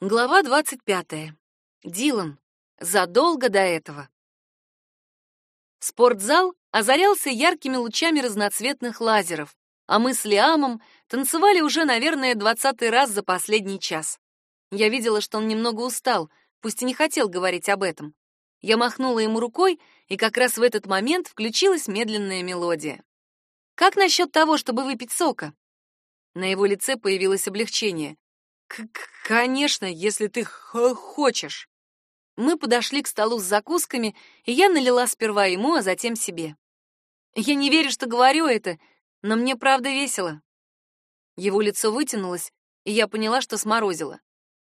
Глава 25. Дилан. Задолго до этого. Спортзал озарялся яркими лучами разноцветных лазеров, а мы с Лиамом танцевали уже, наверное, двадцатый раз за последний час. Я видела, что он немного устал, пусть и не хотел говорить об этом. Я махнула ему рукой, и как раз в этот момент включилась медленная мелодия. «Как насчет того, чтобы выпить сока?» На его лице появилось облегчение. Конечно, если ты хочешь. Мы подошли к столу с закусками, и я налила сперва ему, а затем себе. Я не верю, что говорю это, но мне правда весело. Его лицо вытянулось, и я поняла, что сморозила.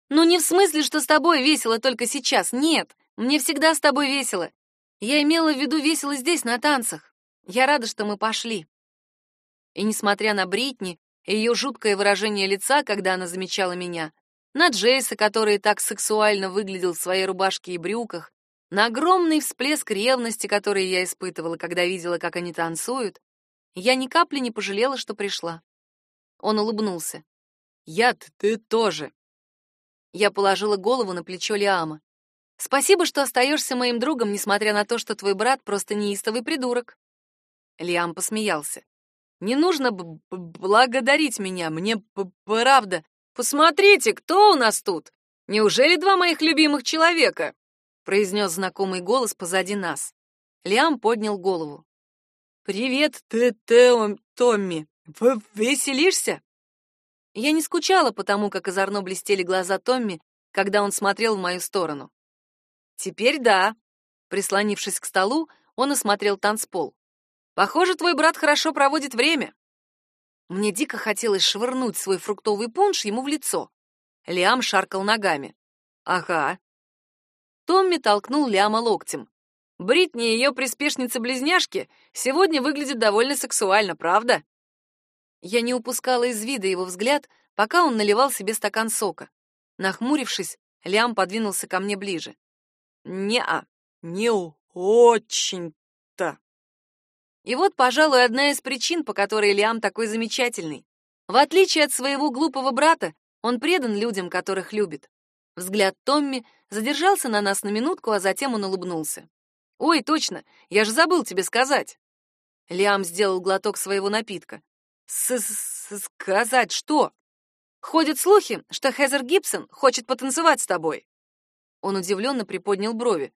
Ну не в смысле, что с тобой весело только сейчас. Нет, мне всегда с тобой весело. Я имела в виду весело здесь на танцах. Я рада, что мы пошли. И несмотря на Бритни, ее жуткое выражение лица, когда она замечала меня, на Джейса, который так сексуально выглядел в своей рубашке и брюках, на огромный всплеск ревности, который я испытывала, когда видела, как они танцуют, я ни капли не пожалела, что пришла. Он улыбнулся. «Я, ты тоже». Я положила голову на плечо Лиама. «Спасибо, что остаешься моим другом, несмотря на то, что твой брат просто неистовый придурок». Лиам посмеялся. Не нужно благодарить меня, мне правда. Посмотрите, кто у нас тут? Неужели два моих любимых человека? произнес знакомый голос позади нас. Лиам поднял голову. Привет, ты, Томми. Вы веселишься? Я не скучала по тому, как озорно блестели глаза Томми, когда он смотрел в мою сторону. Теперь да. Прислонившись к столу, он осмотрел танцпол. Похоже, твой брат хорошо проводит время. Мне дико хотелось швырнуть свой фруктовый пунш ему в лицо. Лиам шаркал ногами. Ага. Томми толкнул Лиама локтем. Бритни и ее приспешницы-близняшки сегодня выглядят довольно сексуально, правда? Я не упускала из вида его взгляд, пока он наливал себе стакан сока. Нахмурившись, Лиам подвинулся ко мне ближе. «Не-а, не очень и вот, пожалуй, одна из причин, по которой Лиам такой замечательный. В отличие от своего глупого брата, он предан людям, которых любит. Взгляд Томми задержался на нас на минутку, а затем он улыбнулся. «Ой, точно, я же забыл тебе сказать». Лиам сделал глоток своего напитка. С -с «Сказать что?» «Ходят слухи, что Хезер Гибсон хочет потанцевать с тобой». Он удивленно приподнял брови.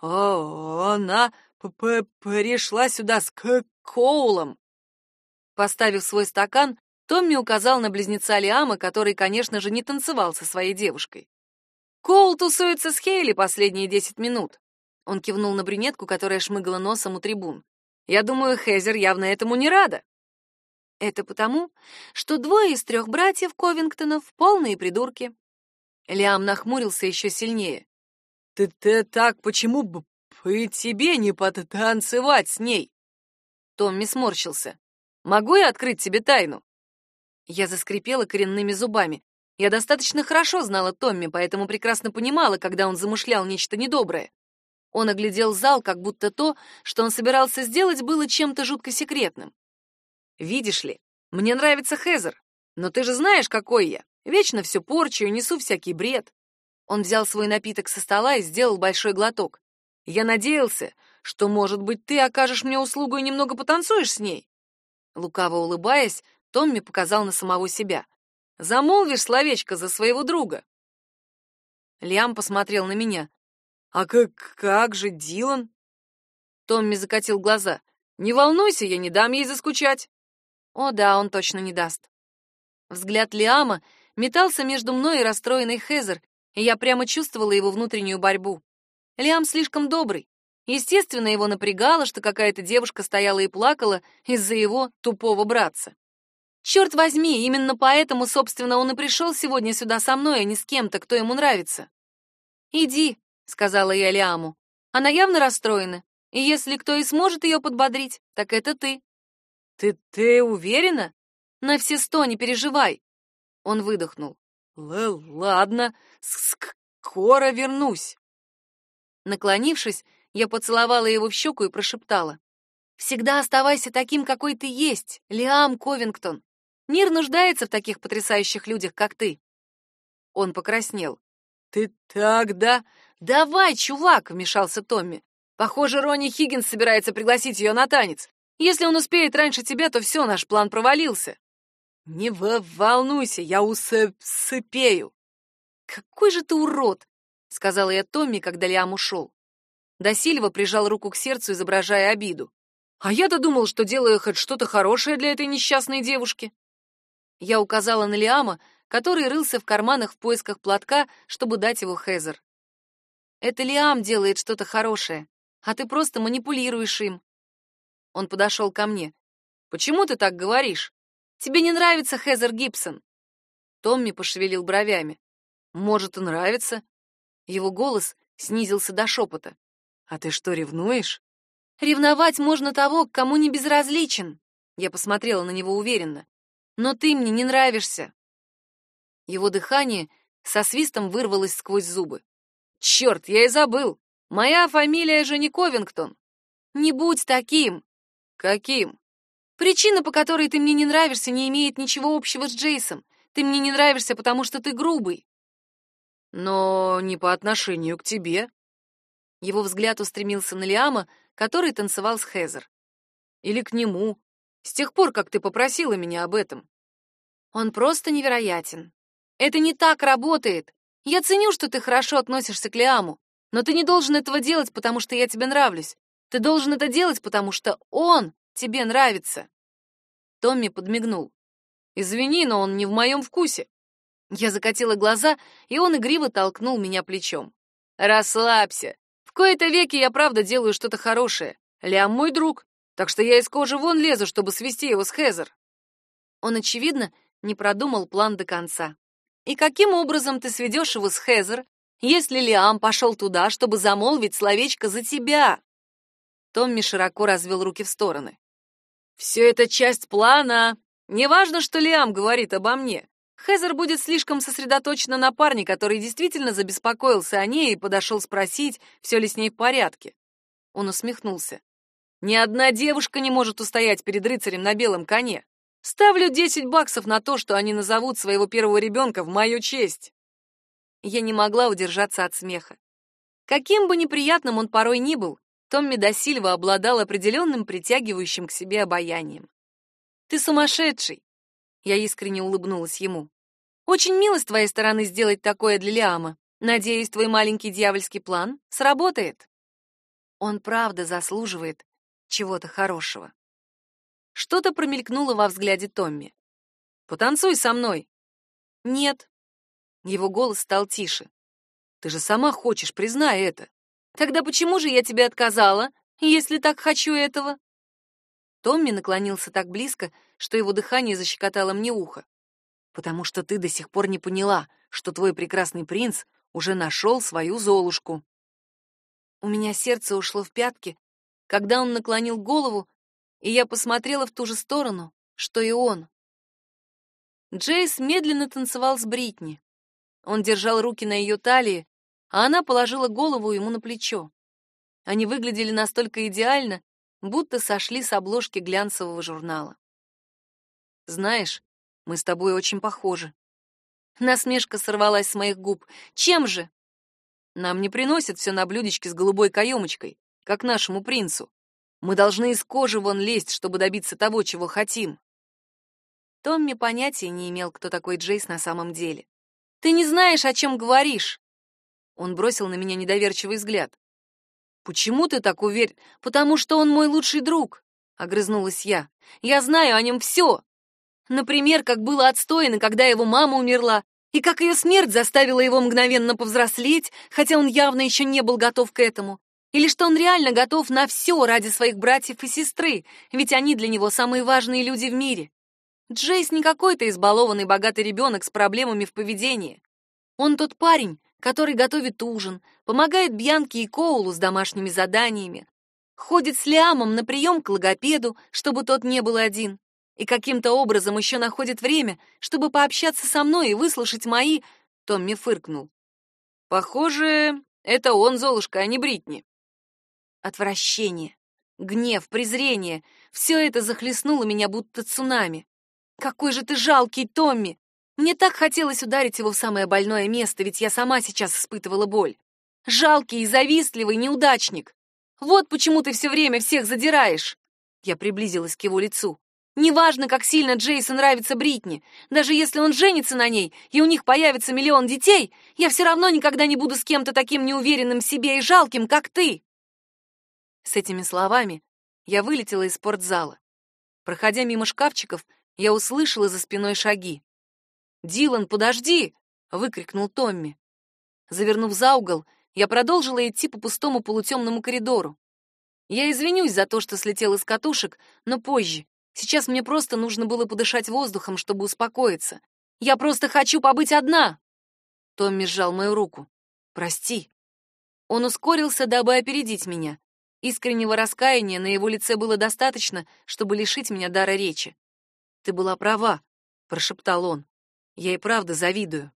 «О, она пришла сюда с Коулом. Поставив свой стакан, Томми указал на близнеца Лиама, который, конечно же, не танцевал со своей девушкой. Коул тусуется с Хейли последние десять минут. Он кивнул на брюнетку, которая шмыгала носом у трибун. Я думаю, Хезер явно этому не рада. Это потому, что двое из трех братьев Ковингтонов полные придурки. Лиам нахмурился еще сильнее. Ты, ты так почему и тебе не потанцевать с ней. Томми сморщился. Могу я открыть тебе тайну? Я заскрипела коренными зубами. Я достаточно хорошо знала Томми, поэтому прекрасно понимала, когда он замышлял нечто недоброе. Он оглядел зал, как будто то, что он собирался сделать, было чем-то жутко секретным. Видишь ли, мне нравится Хезер, но ты же знаешь, какой я. Вечно все порчу и несу всякий бред. Он взял свой напиток со стола и сделал большой глоток. Я надеялся, что, может быть, ты окажешь мне услугу и немного потанцуешь с ней. Лукаво улыбаясь, Томми показал на самого себя. Замолвишь словечко за своего друга. Лиам посмотрел на меня. А как как же Дилан? Томми закатил глаза. Не волнуйся, я не дам ей заскучать. О да, он точно не даст. Взгляд Лиама метался между мной и расстроенной Хезер, и я прямо чувствовала его внутреннюю борьбу. Лиам слишком добрый. Естественно, его напрягало, что какая-то девушка стояла и плакала из-за его тупого братца. Черт возьми, именно поэтому, собственно, он и пришел сегодня сюда со мной, а не с кем-то, кто ему нравится. «Иди», — сказала я Лиаму. «Она явно расстроена, и если кто и сможет ее подбодрить, так это ты». «Ты... ты уверена?» «На все сто, не переживай». Он выдохнул. Л «Ладно, скоро вернусь». Наклонившись, я поцеловала его в щеку и прошептала. «Всегда оставайся таким, какой ты есть, Лиам Ковингтон. Мир нуждается в таких потрясающих людях, как ты». Он покраснел. Ты так, да? Давай, чувак, вмешался Томми. Похоже, Ронни Хиггинс собирается пригласить ее на танец. Если он успеет раньше тебя, то все, наш план провалился. Не волнуйся, я усыпею. Какой же ты урод, сказала я Томми, когда Лиам ушел. Досильва прижал руку к сердцу, изображая обиду. А я-то думал, что делаю хоть что-то хорошее для этой несчастной девушки. Я указала на Лиама, который рылся в карманах в поисках платка, чтобы дать его Хезер. Это Лиам делает что-то хорошее, а ты просто манипулируешь им. Он подошел ко мне. Почему ты так говоришь? Тебе не нравится Хезер Гибсон? Томми пошевелил бровями. Может, и нравится. Его голос снизился до шепота. А ты что, ревнуешь? Ревновать можно того, к кому не безразличен. Я посмотрела на него уверенно. Но ты мне не нравишься. Его дыхание со свистом вырвалось сквозь зубы. Черт, я и забыл. Моя фамилия же не Ковингтон. Не будь таким. Каким? Причина, по которой ты мне не нравишься, не имеет ничего общего с Джейсом. Ты мне не нравишься, потому что ты грубый. Но не по отношению к тебе. Его взгляд устремился на Лиама, который танцевал с Хезер. Или к нему, с тех пор, как ты попросила меня об этом. Он просто невероятен. Это не так работает. Я ценю, что ты хорошо относишься к Лиаму, но ты не должен этого делать, потому что я тебе нравлюсь. Ты должен это делать, потому что он тебе нравится. Томми подмигнул. Извини, но он не в моем вкусе. Я закатила глаза, и он игриво толкнул меня плечом. Расслабься. В кои-то веки я правда делаю что-то хорошее. Лиам мой друг, так что я из кожи вон лезу, чтобы свести его с Хезер. Он, очевидно, не продумал план до конца. И каким образом ты сведешь его с Хезер, если Лиам пошел туда, чтобы замолвить словечко за тебя? Томми широко развел руки в стороны. Все это часть плана. Неважно, что Лиам говорит обо мне. Хезер будет слишком сосредоточена на парне, который действительно забеспокоился о ней и подошел спросить, все ли с ней в порядке. Он усмехнулся. Ни одна девушка не может устоять перед рыцарем на белом коне. Ставлю 10 баксов на то, что они назовут своего первого ребенка в мою честь. Я не могла удержаться от смеха. Каким бы неприятным он порой ни был, Томми Досильва обладал определенным притягивающим к себе обаянием. «Ты сумасшедший!» Я искренне улыбнулась ему. «Очень мило с твоей стороны сделать такое для Лиама. Надеюсь, твой маленький дьявольский план сработает». Он правда заслуживает чего-то хорошего. Что-то промелькнуло во взгляде Томми. «Потанцуй со мной». «Нет». Его голос стал тише. «Ты же сама хочешь, признай это». «Тогда почему же я тебе отказала, если так хочу этого?» Томми наклонился так близко, что его дыхание защекотало мне ухо. «Потому что ты до сих пор не поняла, что твой прекрасный принц уже нашел свою Золушку». У меня сердце ушло в пятки, когда он наклонил голову и я посмотрела в ту же сторону, что и он. Джейс медленно танцевал с Бритни. Он держал руки на ее талии, а она положила голову ему на плечо. Они выглядели настолько идеально, будто сошли с обложки глянцевого журнала. Знаешь, мы с тобой очень похожи. Насмешка сорвалась с моих губ. Чем же? Нам не приносят все на блюдечке с голубой каемочкой, как нашему принцу. Мы должны из кожи вон лезть, чтобы добиться того, чего хотим. Томми понятия не имел, кто такой Джейс на самом деле. Ты не знаешь, о чем говоришь. Он бросил на меня недоверчивый взгляд. Почему ты так уверен? Потому что он мой лучший друг, огрызнулась я. Я знаю о нем все. Например, как было отстойно, когда его мама умерла, и как ее смерть заставила его мгновенно повзрослеть, хотя он явно еще не был готов к этому. Или что он реально готов на все ради своих братьев и сестры, ведь они для него самые важные люди в мире. Джейс не какой-то избалованный богатый ребенок с проблемами в поведении. Он тот парень, который готовит ужин, помогает Бьянке и Коулу с домашними заданиями, ходит с Лиамом на прием к логопеду, чтобы тот не был один, и каким-то образом еще находит время, чтобы пообщаться со мной и выслушать мои... Томми фыркнул. Похоже, это он, Золушка, а не Бритни. Отвращение, гнев, презрение — все это захлестнуло меня будто цунами. «Какой же ты жалкий, Томми! Мне так хотелось ударить его в самое больное место, ведь я сама сейчас испытывала боль. Жалкий и завистливый неудачник. Вот почему ты все время всех задираешь. Я приблизилась к его лицу. Неважно, как сильно Джейсон нравится Бритни, даже если он женится на ней, и у них появится миллион детей, я все равно никогда не буду с кем-то таким неуверенным в себе и жалким, как ты. С этими словами я вылетела из спортзала. Проходя мимо шкафчиков, я услышала за спиной шаги. «Дилан, подожди!» — выкрикнул Томми. Завернув за угол, я продолжила идти по пустому полутемному коридору. Я извинюсь за то, что слетел из катушек, но позже. Сейчас мне просто нужно было подышать воздухом, чтобы успокоиться. Я просто хочу побыть одна. Томми сжал мою руку. Прости. Он ускорился, дабы опередить меня. Искреннего раскаяния на его лице было достаточно, чтобы лишить меня дара речи. Ты была права, прошептал он. Я и правда завидую.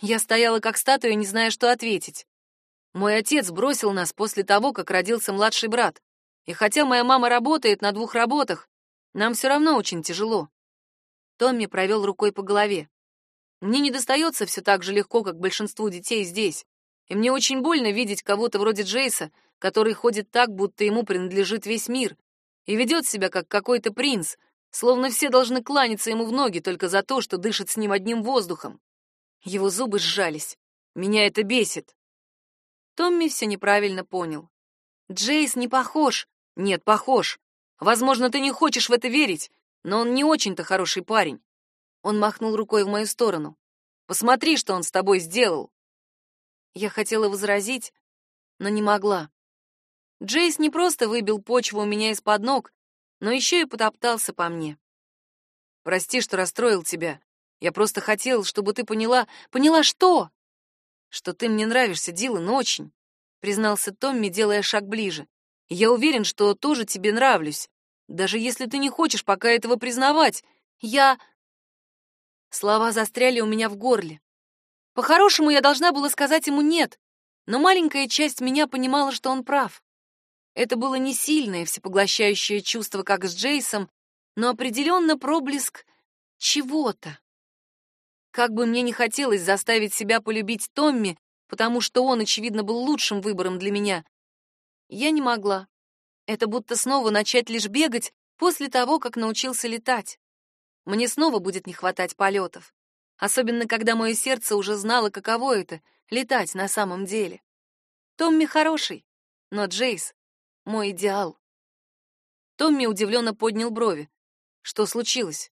Я стояла как статуя, не зная, что ответить. Мой отец бросил нас после того, как родился младший брат. И хотя моя мама работает на двух работах, нам все равно очень тяжело. Томми провел рукой по голове. Мне не достается все так же легко, как большинству детей здесь. И мне очень больно видеть кого-то вроде Джейса, который ходит так, будто ему принадлежит весь мир, и ведет себя как какой-то принц, словно все должны кланяться ему в ноги только за то, что дышит с ним одним воздухом. Его зубы сжались. Меня это бесит. Томми все неправильно понял. Джейс не похож. Нет, похож. Возможно, ты не хочешь в это верить, но он не очень-то хороший парень. Он махнул рукой в мою сторону. Посмотри, что он с тобой сделал. Я хотела возразить, но не могла. Джейс не просто выбил почву у меня из-под ног, но еще и потоптался по мне. Прости, что расстроил тебя. Я просто хотел, чтобы ты поняла... Поняла что? Что ты мне нравишься, Дилан, очень, признался Томми, делая шаг ближе. Я уверен, что тоже тебе нравлюсь, даже если ты не хочешь пока этого признавать. Я... Слова застряли у меня в горле. По-хорошему, я должна была сказать ему «нет», но маленькая часть меня понимала, что он прав. Это было не сильное, всепоглощающее чувство, как с Джейсом, но определенно проблеск чего-то. Как бы мне не хотелось заставить себя полюбить Томми, потому что он, очевидно, был лучшим выбором для меня, я не могла. Это будто снова начать лишь бегать после того, как научился летать. Мне снова будет не хватать полетов. Особенно, когда мое сердце уже знало, каково это — летать на самом деле. Томми хороший, но Джейс — мой идеал. Томми удивленно поднял брови. Что случилось?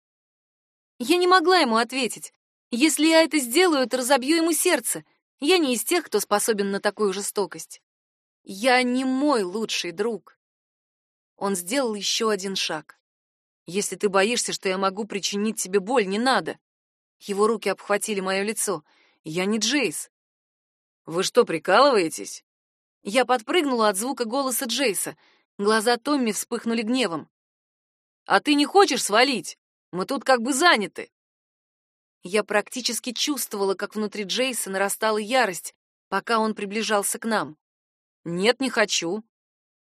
Я не могла ему ответить. Если я это сделаю, то разобью ему сердце. Я не из тех, кто способен на такую жестокость. Я не мой лучший друг. Он сделал еще один шаг. Если ты боишься, что я могу причинить тебе боль, не надо. Его руки обхватили мое лицо. Я не Джейс. Вы что, прикалываетесь? Я подпрыгнула от звука голоса Джейса. Глаза Томми вспыхнули гневом. А ты не хочешь свалить? Мы тут как бы заняты. Я практически чувствовала, как внутри Джейса нарастала ярость, пока он приближался к нам. «Нет, не хочу».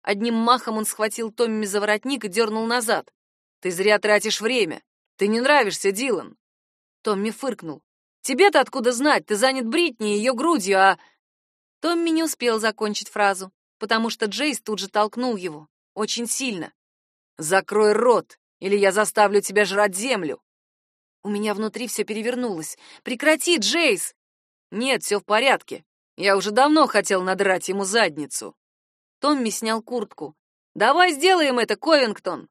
Одним махом он схватил Томми за воротник и дернул назад. «Ты зря тратишь время. Ты не нравишься, Дилан». Томми фыркнул. «Тебе-то откуда знать? Ты занят Бритни и ее грудью, а...» Томми не успел закончить фразу, потому что Джейс тут же толкнул его. Очень сильно. «Закрой рот, или я заставлю тебя жрать землю!» У меня внутри все перевернулось. «Прекрати, Джейс!» «Нет, все в порядке. Я уже давно хотел надрать ему задницу. Томми снял куртку. «Давай сделаем это, Ковингтон!»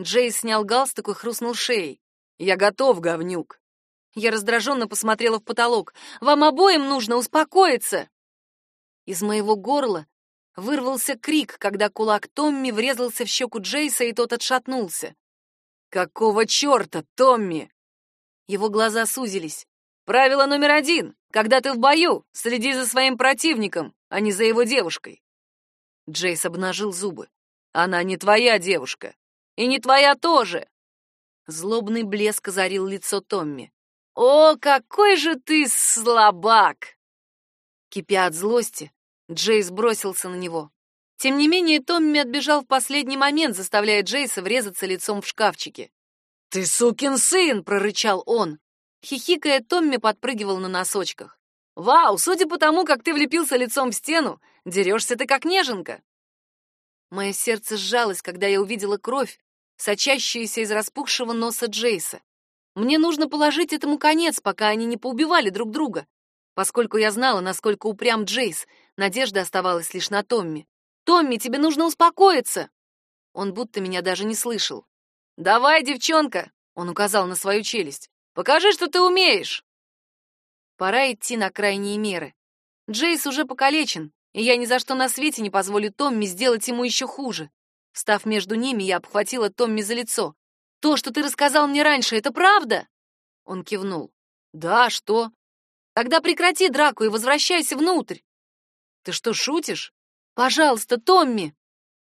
Джейс снял галстук и хрустнул шеей. «Я готов, говнюк!» Я раздраженно посмотрела в потолок. «Вам обоим нужно успокоиться!» Из моего горла вырвался крик, когда кулак Томми врезался в щеку Джейса, и тот отшатнулся. «Какого черта, Томми?» Его глаза сузились. «Правило номер один. Когда ты в бою, следи за своим противником, а не за его девушкой. Джейс обнажил зубы. Она не твоя девушка. И не твоя тоже. Злобный блеск озарил лицо Томми. О, какой же ты слабак! Кипя от злости, Джейс бросился на него. Тем не менее, Томми отбежал в последний момент, заставляя Джейса врезаться лицом в шкафчики. «Ты сукин сын!» — прорычал он. Хихикая, Томми подпрыгивал на носочках. «Вау, судя по тому, как ты влепился лицом в стену, дерешься ты как неженка!» Мое сердце сжалось, когда я увидела кровь, сочащуюся из распухшего носа Джейса. Мне нужно положить этому конец, пока они не поубивали друг друга. Поскольку я знала, насколько упрям Джейс, надежда оставалась лишь на Томми. «Томми, тебе нужно успокоиться!» Он будто меня даже не слышал. «Давай, девчонка!» — он указал на свою челюсть. «Покажи, что ты умеешь!» Пора идти на крайние меры. Джейс уже покалечен, и я ни за что на свете не позволю Томми сделать ему еще хуже. Встав между ними, я обхватила Томми за лицо. «То, что ты рассказал мне раньше, это правда?» Он кивнул. «Да, что?» «Тогда прекрати драку и возвращайся внутрь». «Ты что, шутишь?» «Пожалуйста, Томми!»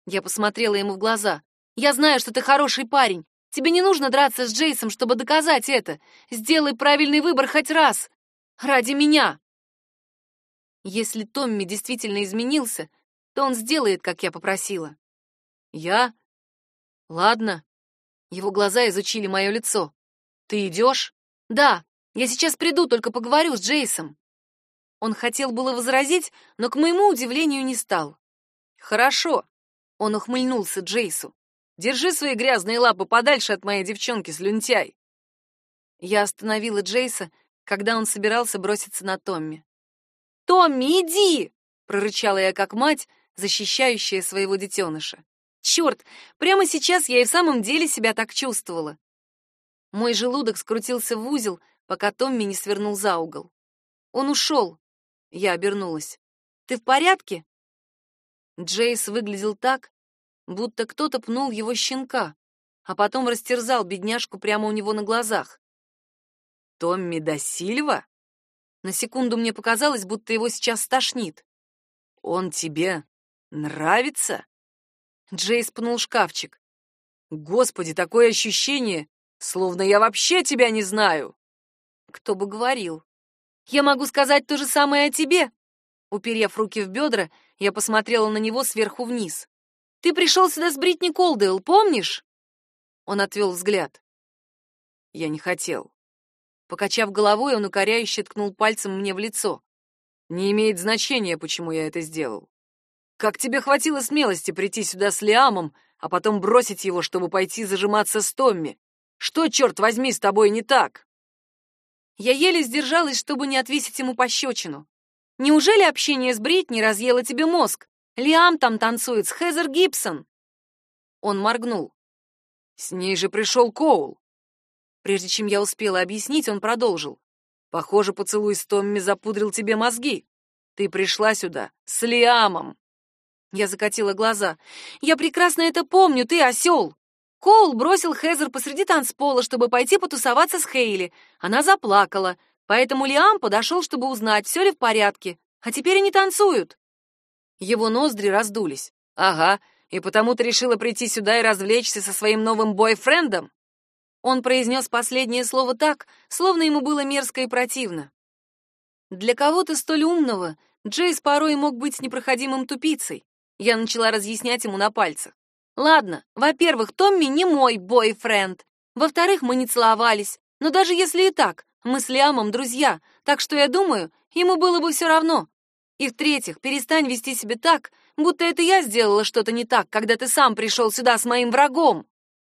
Я посмотрела ему в глаза. «Я знаю, что ты хороший парень. Тебе не нужно драться с Джейсом, чтобы доказать это. Сделай правильный выбор хоть раз. Ради меня!» Если Томми действительно изменился, то он сделает, как я попросила. Я? Ладно. Его глаза изучили мое лицо. Ты идешь? Да, я сейчас приду, только поговорю с Джейсом. Он хотел было возразить, но к моему удивлению не стал. Хорошо. Он ухмыльнулся Джейсу. Держи свои грязные лапы подальше от моей девчонки, слюнтяй. Я остановила Джейса, когда он собирался броситься на Томми. «Томми, иди!» — прорычала я как мать, защищающая своего детеныша. Черт, прямо сейчас я и в самом деле себя так чувствовала. Мой желудок скрутился в узел, пока Томми не свернул за угол. Он ушел. Я обернулась. «Ты в порядке?» Джейс выглядел так, будто кто-то пнул его щенка, а потом растерзал бедняжку прямо у него на глазах. «Томми да Сильва?» На секунду мне показалось, будто его сейчас стошнит. «Он тебе нравится?» Джейс пнул шкафчик. «Господи, такое ощущение, словно я вообще тебя не знаю!» Кто бы говорил. «Я могу сказать то же самое о тебе!» Уперев руки в бедра, я посмотрела на него сверху вниз. «Ты пришел сюда с Бритни Колдейл, помнишь?» Он отвел взгляд. «Я не хотел». Покачав головой, он укоряюще ткнул пальцем мне в лицо. «Не имеет значения, почему я это сделал. Как тебе хватило смелости прийти сюда с Лиамом, а потом бросить его, чтобы пойти зажиматься с Томми? Что, черт возьми, с тобой не так?» Я еле сдержалась, чтобы не отвесить ему пощечину. «Неужели общение с Бритни разъело тебе мозг? Лиам там танцует с Хезер Гибсон!» Он моргнул. «С ней же пришел Коул!» Прежде чем я успела объяснить, он продолжил. «Похоже, поцелуй с Томми запудрил тебе мозги. Ты пришла сюда с Лиамом!» Я закатила глаза. «Я прекрасно это помню, ты осел!» Коул бросил Хезер посреди танцпола, чтобы пойти потусоваться с Хейли. Она заплакала, поэтому Лиам подошел, чтобы узнать, все ли в порядке. А теперь они танцуют. Его ноздри раздулись. «Ага, и потому ты решила прийти сюда и развлечься со своим новым бойфрендом?» Он произнес последнее слово так, словно ему было мерзко и противно. Для кого-то столь умного Джейс порой мог быть непроходимым тупицей. Я начала разъяснять ему на пальцах. Ладно, во-первых, Томми не мой бойфренд. Во-вторых, мы не целовались. Но даже если и так, мы с Лиамом друзья, так что я думаю, ему было бы все равно. И в-третьих, перестань вести себя так, будто это я сделала что-то не так, когда ты сам пришел сюда с моим врагом.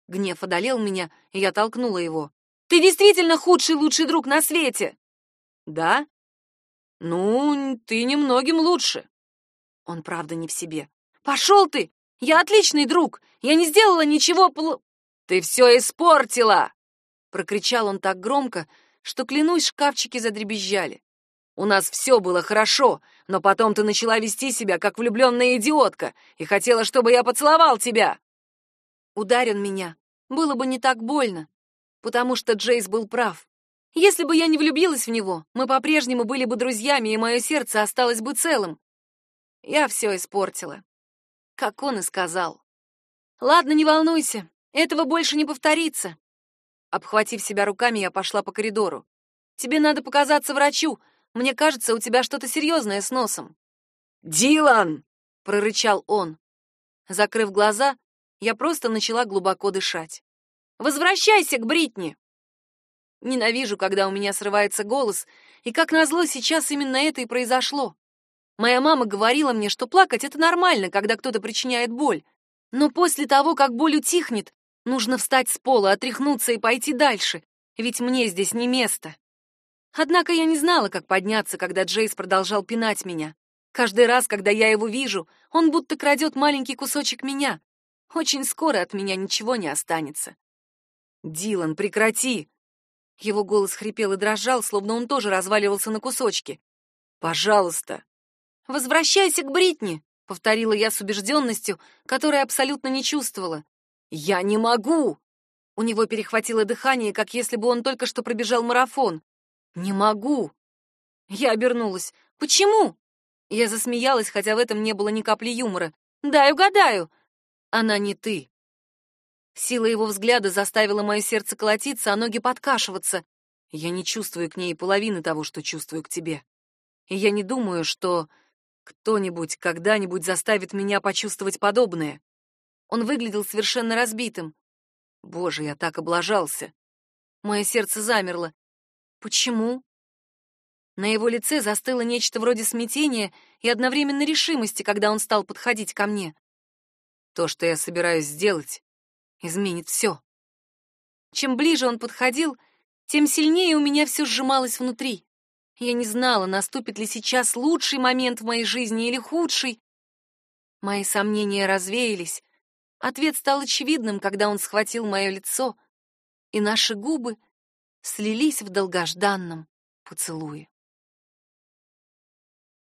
Гнев одолел меня, и я толкнула его. Ты действительно худший лучший друг на свете. Да? Ну, ты немногим лучше. Он правда не в себе. «Пошел ты! Я отличный друг! Я не сделала ничего пл...» «Ты все испортила!» Прокричал он так громко, что, клянусь, шкафчики задребезжали. «У нас все было хорошо, но потом ты начала вести себя, как влюбленная идиотка, и хотела, чтобы я поцеловал тебя!» Ударен меня. Было бы не так больно, потому что Джейс был прав. Если бы я не влюбилась в него, мы по-прежнему были бы друзьями, и мое сердце осталось бы целым. Я все испортила. Как он и сказал. Ладно, не волнуйся, этого больше не повторится. Обхватив себя руками, я пошла по коридору. Тебе надо показаться врачу. Мне кажется, у тебя что-то серьезное с носом. Дилан! прорычал он. Закрыв глаза, я просто начала глубоко дышать. Возвращайся к Бритни. Ненавижу, когда у меня срывается голос, и как назло сейчас именно это и произошло. Моя мама говорила мне, что плакать это нормально, когда кто-то причиняет боль. Но после того, как боль утихнет, нужно встать с пола, отряхнуться и пойти дальше, ведь мне здесь не место. Однако я не знала, как подняться, когда Джейс продолжал пинать меня. Каждый раз, когда я его вижу, он будто крадет маленький кусочек меня. Очень скоро от меня ничего не останется. «Дилан, прекрати!» Его голос хрипел и дрожал, словно он тоже разваливался на кусочки. «Пожалуйста!» «Возвращайся к Бритни!» — повторила я с убежденностью, которой абсолютно не чувствовала. «Я не могу!» У него перехватило дыхание, как если бы он только что пробежал марафон. «Не могу!» Я обернулась. «Почему?» Я засмеялась, хотя в этом не было ни капли юмора. «Дай угадаю!» «Она не ты!» Сила его взгляда заставила мое сердце колотиться, а ноги подкашиваться. Я не чувствую к ней половины того, что чувствую к тебе. И я не думаю, что кто-нибудь когда-нибудь заставит меня почувствовать подобное. Он выглядел совершенно разбитым. Боже, я так облажался. Мое сердце замерло. Почему? На его лице застыло нечто вроде смятения и одновременно решимости, когда он стал подходить ко мне. То, что я собираюсь сделать, изменит все. Чем ближе он подходил, тем сильнее у меня все сжималось внутри. Я не знала, наступит ли сейчас лучший момент в моей жизни или худший. Мои сомнения развеялись. Ответ стал очевидным, когда он схватил мое лицо, и наши губы слились в долгожданном поцелуе.